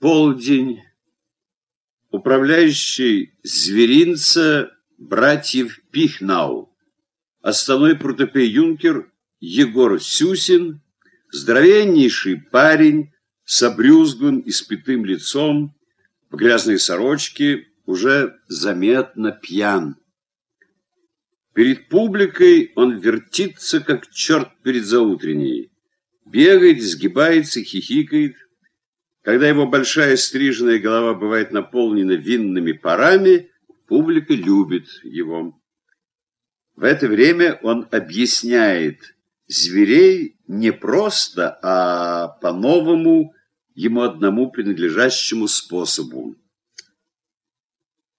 Полдень. Управляющий зверинца братьев Пихнау. Основной протопей-юнкер Егор Сюсин, здоровеннейший парень с обрюзглым и спитым лицом, в грязной сорочке, уже заметно пьян. Перед публикой он вертится, как черт перед заутренней. Бегает, сгибается, хихикает. Когда его большая стриженная голова бывает наполнена винными парами, публика любит его. В это время он объясняет зверей не просто, а по-новому, ему одному принадлежащему способу.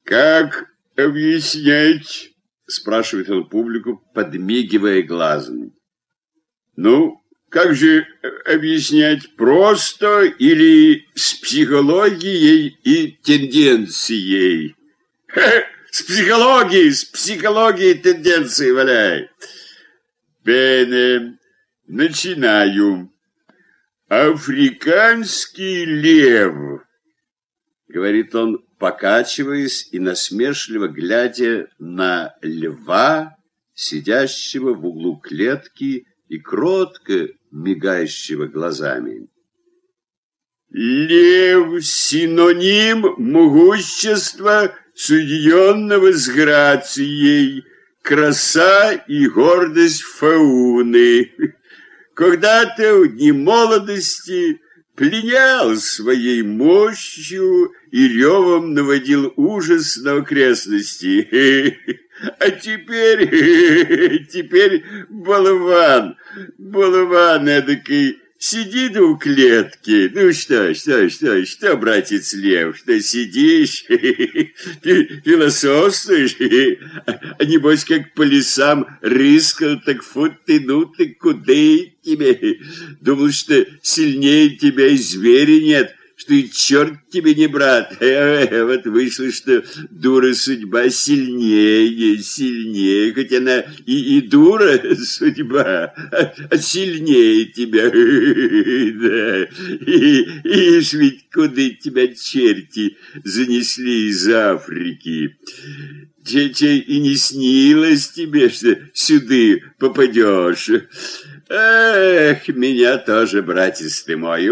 «Как объяснять?» — спрашивает он публику, подмигивая глазом. «Ну, как же объяснять, просто или с психологией и тенденцией? Ха, с психологией, с психологией тенденции валяй. Бене, начинаю. Африканский лев, говорит он, покачиваясь и насмешливо глядя на льва, сидящего в углу клетки и кротко мигающего глазами. Лев — синоним могущества, соединенного с грацией, краса и гордость фауны. Когда-то в дни молодости пленял своей мощью и ревом наводил ужас на окрестности. А теперь, теперь болван, болван эдакий, сидит у клетки. Ну что, что, что, что, братец Лев, что сидишь, философствуешь, а небось как по лесам рыскал, так фут ты, ну ты, куда тебе? Думал, что сильнее тебя и зверя нет, что и черт тебе не брат. Э, вот вышло, что дура судьба сильнее, сильнее, хоть она и, и дура судьба, а, а сильнее тебя. Да. И, и ведь куда тебя черти занесли из Африки. Че, и не снилось тебе, что сюды попадешь. Эх, меня тоже, братец ты мой,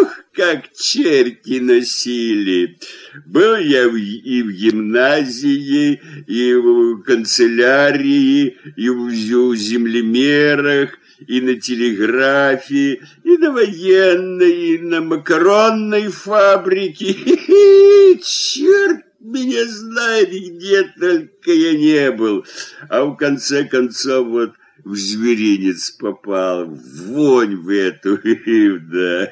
ух, как черти носили. Был я и в гимназии, и в канцелярии, и в землемерах, и на телеграфе, и на военной, и на макаронной фабрике. Черт меня знает, где только я не был. А в конце концов вот в зверинец попал, вонь в эту, да.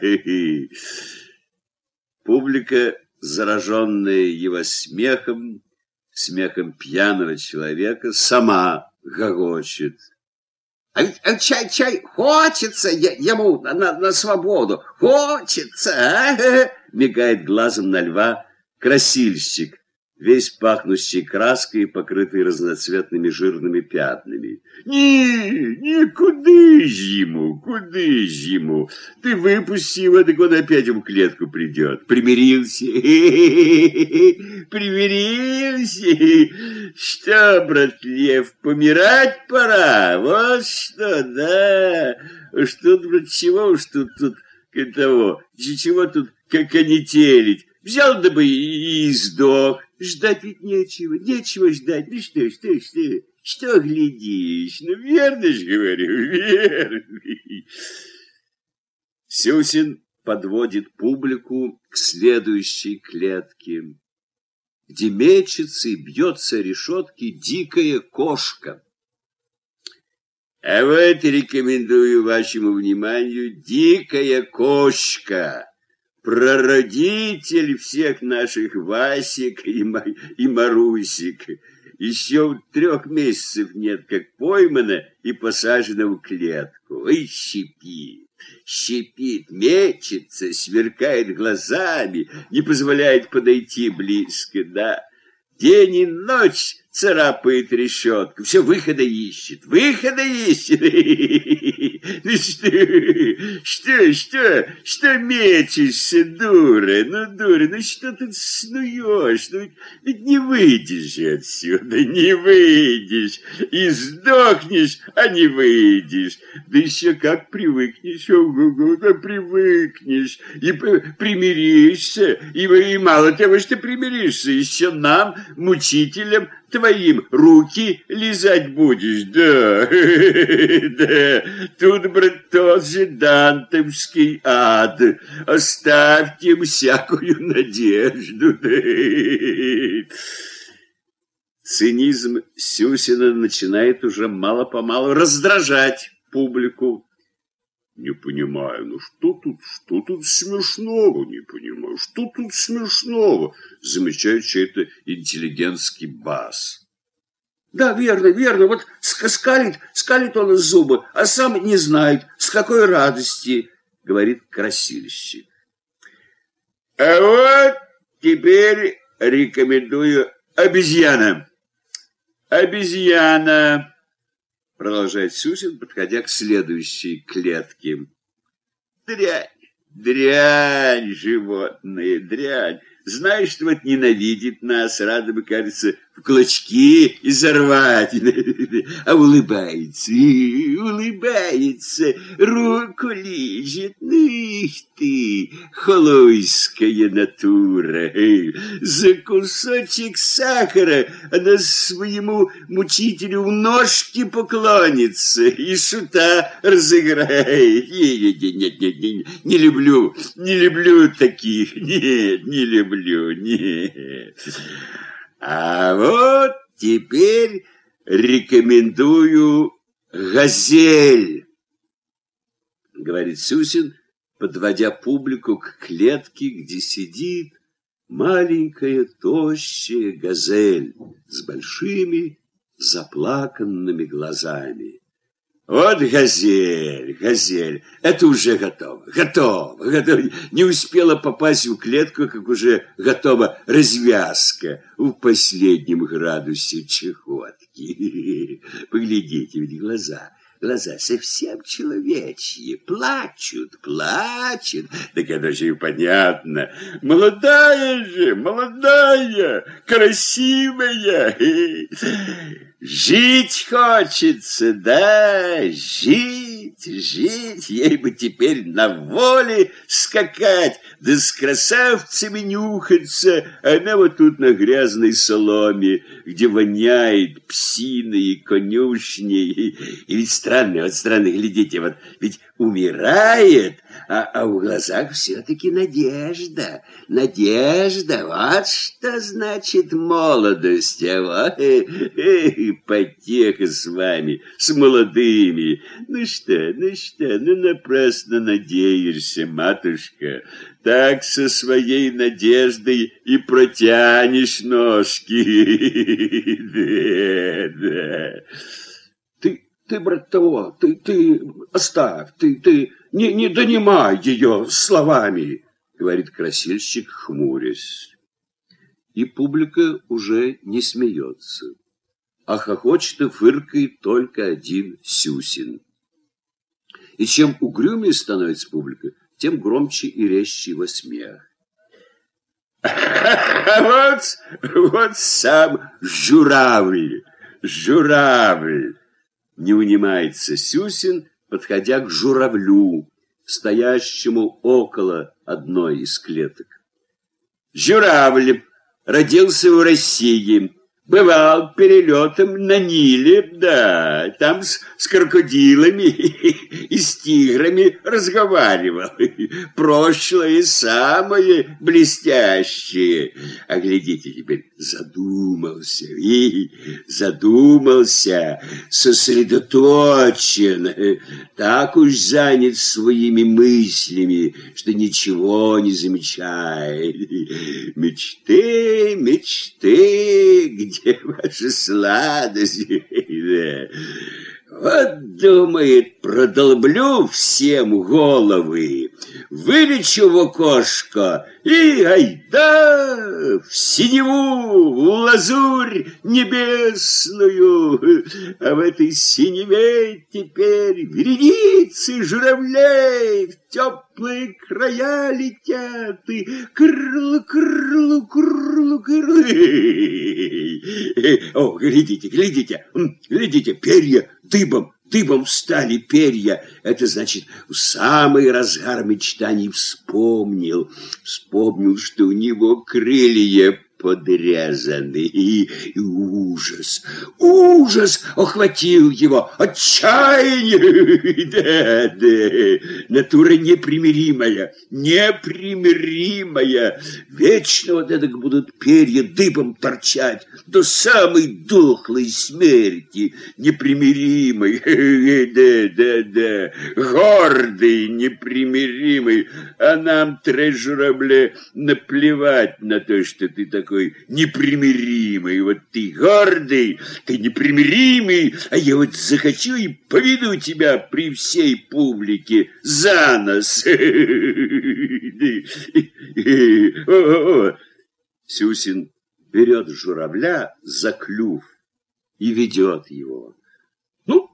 Публика, зараженная его смехом, смехом пьяного человека, сама гогочет. А ведь а чай, чай, хочется ему на, на, на свободу, хочется, а? Мигает глазом на льва красильщик, весь пахнущий краской и покрытый разноцветными жирными пятнами. «Не, не, куда ж ему, куда ж ему? Ты выпусти его, так он опять в клетку придет. Примирился? Примирился? Что, брат Лев, помирать пора? Вот что, да? Что, брат, чего уж тут, тут, того, чего тут как конетелить? Взял да бы и сдох. Ждать ведь нечего, нечего ждать. Ну что, что, что, что глядишь? Ну, верно ж говорю, верно. Сюсин подводит публику к следующей клетке, где мечется и бьется решетки дикая кошка. А вот рекомендую вашему вниманию дикая кошка прародитель всех наших Васик и, и Марусик. Еще трех месяцев нет, как поймана и посажена в клетку. И щипит, щипит, мечется, сверкает глазами, не позволяет подойти близко, да. День и ночь царапает решетку, все выхода ищет, выхода ищет. Что, что, что, что мечешься, дура? Ну, дура, ну что ты снуешь? Ну, ведь не выйдешь отсюда, не выйдешь. И сдохнешь, а не выйдешь. Да еще как привыкнешь, ого-го, да привыкнешь. И примиришься, и, и мало того, что примиришься, еще нам, мучителям, твоим руки лизать будешь, да, да, тут, брат, тот же дантовский ад, оставьте всякую надежду. Цинизм Сюсина начинает уже мало-помалу раздражать публику. Не понимаю, ну что тут, что тут смешного, не понимаю, что тут смешного, замечает чей-то интеллигентский бас. Да, верно, верно, вот скалит, скалит он зубы, а сам не знает, с какой радости, говорит красильщик. А вот теперь рекомендую обезьяна. Обезьяна продолжает Сюсин, подходя к следующей клетке. Дрянь, дрянь, животные, дрянь. Знаешь, что вот ненавидит нас, рада бы, кажется, в клочки изорвать, а улыбается, улыбается, руку ну их ты, холойская натура, за кусочек сахара она своему мучителю в ножки поклонится и шута разыграет. Нет, нет, нет, нет, не люблю, не люблю таких, нет, не люблю, нет. А вот теперь рекомендую «Газель», говорит Сюсин, подводя публику к клетке, где сидит маленькая тощая газель с большими заплаканными глазами. Вот газель, газель, это уже готово, готово, готово. Не успела попасть в клетку, как уже готова развязка в последнем градусе чехотки. Поглядите, ведь глаза Глаза совсем человечьи, плачут, плачут. Так это же и понятно. Молодая же, молодая, красивая. Жить хочется, да, жить, жить. Ей бы теперь на воле скакать, да с красавцами нюхаться. Она вот тут на грязной соломе, где воняет псиной и конюшней. И ведь странно, вот странно, глядите, вот ведь умирает, а, а в глазах все-таки надежда. Надежда, вот что значит молодость. А вот, э, э, потеха с вами, с молодыми. Ну что, ну что, ну напрасно надеешься, матушка. Так со своей надеждой и протянешь ножки. Да, да. Ты, ты, брат того, ты, ты, оставь, ты, ты, не, не донимай ее словами, говорит красильщик, хмурясь. И публика уже не смеется, а хохочет и фыркает только один Сюсин. И чем угрюмее становится публика, тем громче и резче его смех. Вот, вот сам журавль, журавль, не унимается Сюсин, подходя к журавлю, стоящему около одной из клеток. Журавль родился в России, Бывал перелетом на Ниле, да, там с, с крокодилами и с тиграми разговаривал. Прошлое самое блестящее. А глядите теперь, задумался, и задумался, сосредоточен, так уж занят своими мыслями, что ничего не замечает. Мечты, мечты, где ваши сладости? Вот, думает, продолблю всем головы, вылечу в окошко и айда в синеву, в лазурь небесную. А в этой синеве теперь вереницы журавлей в теплые края летят и крылу, крылу, крылу, крылу. О, глядите, глядите, глядите, перья дыбом, дыбом встали перья. Это значит, в самый разгар мечтаний вспомнил, вспомнил, что у него крылья подрезаны. И, и ужас, ужас охватил его, отчаяние. Да, да, натура непримиримая, непримиримая. Вечно вот это будут перья дыбом торчать до самой дохлой смерти. Непримиримый, да, да, да, гордый, непримиримый. А нам, трежурабле, наплевать на то, что ты такой такой непримиримый. Вот ты гордый, ты непримиримый, а я вот захочу и поведу тебя при всей публике за нос. Сюсин берет журавля за клюв и ведет его. Ну,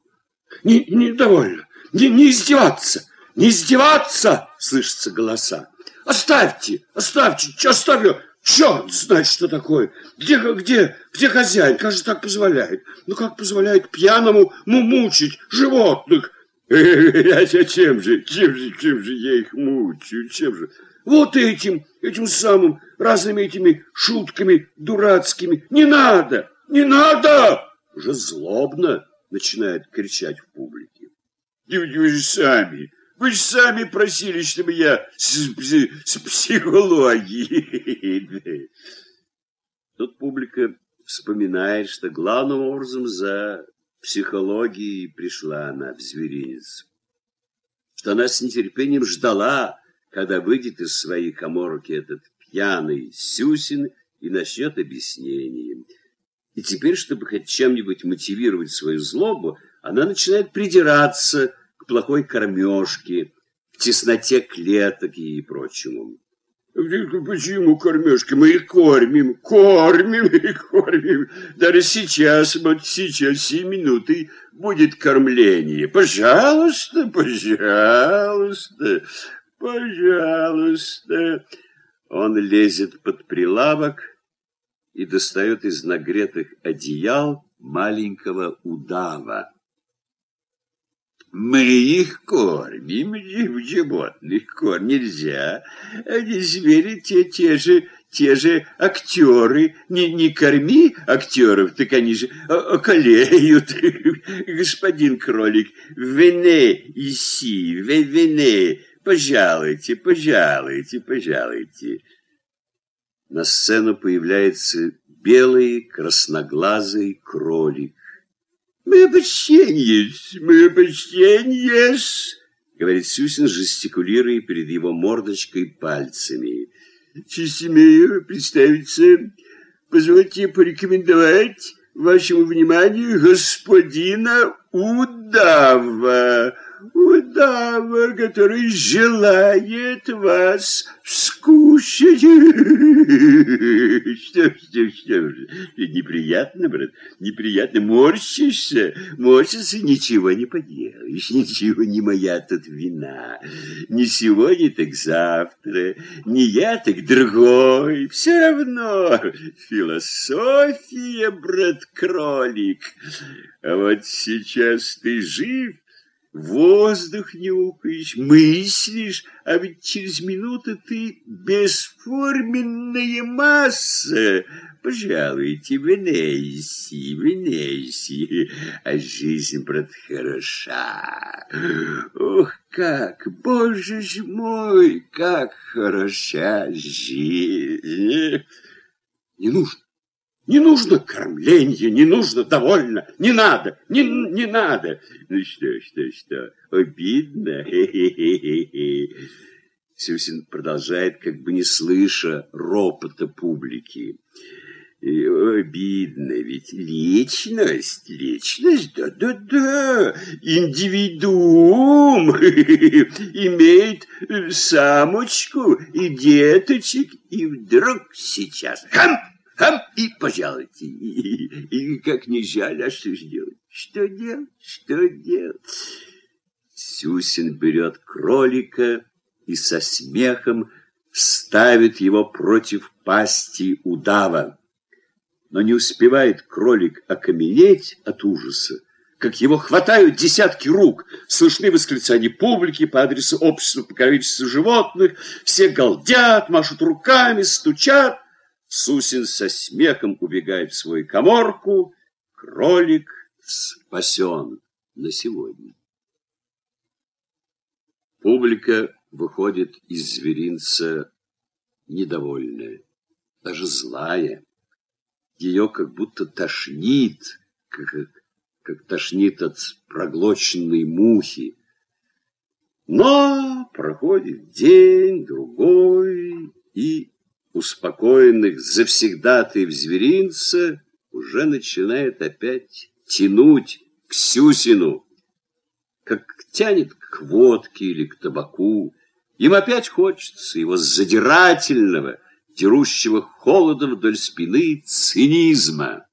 не, не довольно, не, не издеваться, не издеваться, слышатся голоса. Оставьте, оставьте, оставлю, Черт знает, что такое. Где, где, где хозяин? Как же так позволяет? Ну, как позволяет пьяному мучить животных? А чем же, чем же, чем же я их мучаю, чем же? Вот этим, этим самым, разными этими шутками дурацкими. Не надо, не надо! Уже злобно начинает кричать в публике. Вы же сами, вы же сами просили, чтобы я с, с психологией. Тут публика вспоминает, что главным образом за психологией пришла она в зверинец. Что она с нетерпением ждала, когда выйдет из своей коморки этот пьяный Сюсин и начнет объяснение. И теперь, чтобы хоть чем-нибудь мотивировать свою злобу, она начинает придираться к плохой кормежке, к тесноте клеток и прочему. Почему кормежка? Мы их кормим, кормим и кормим. Даже сейчас, вот сейчас, семь минуты будет кормление. Пожалуйста, пожалуйста, пожалуйста. Он лезет под прилавок и достает из нагретых одеял маленького удава. Мы их кормим, животных кормим нельзя. Они звери те, те же, те же актеры. Не, не корми актеров, так они же околеют. Господин кролик, вене иси, вене, пожалуйте, пожалуйте, пожалуйте. На сцену появляется белый красноглазый кролик. Мы почтенье, мы почтенье, говорит Сюсин, жестикулируя перед его мордочкой пальцами. Честь имею представиться, позвольте порекомендовать вашему вниманию господина Удава удава, который желает вас скушать. Что, что, что неприятно, брат, неприятно, морщишься, морщишься, ничего не поделаешь, ничего не моя тут вина. Не сегодня, так завтра, не я, так другой, все равно философия, брат-кролик. А вот сейчас ты жив, воздух нюхаешь, мыслишь, а ведь через минуту ты бесформенная масса. Пожалуйте, Венеси, Венеси, а жизнь, брат, хороша. Ох, как, боже ж мой, как хороша жизнь. Не нужно. Не нужно кормления, не нужно, довольно, не надо, не, не надо. Ну что, что, что, обидно? Сюсин продолжает, как бы не слыша ропота публики. И обидно, ведь личность, личность, да-да-да, индивидуум имеет самочку и деточек, и вдруг сейчас хам, хам, и пожалуйте. И, и, и как не жаль, а что ж делать? Что делать? Что делать? Сюсин берет кролика и со смехом ставит его против пасти удава. Но не успевает кролик окаменеть от ужаса, как его хватают десятки рук. Слышны восклицания публики по адресу общества покровительства животных. Все галдят, машут руками, стучат. Сусин со смехом убегает в свою коморку. Кролик спасен на сегодня. Публика выходит из зверинца недовольная, даже злая. Ее как будто тошнит, как, как тошнит от проглоченной мухи. Но проходит день, другой, и успокоенных завсегдатаев зверинца уже начинает опять тянуть к Сюсину, как тянет к водке или к табаку. Им опять хочется его задирательного, дерущего холодом вдоль спины цинизма.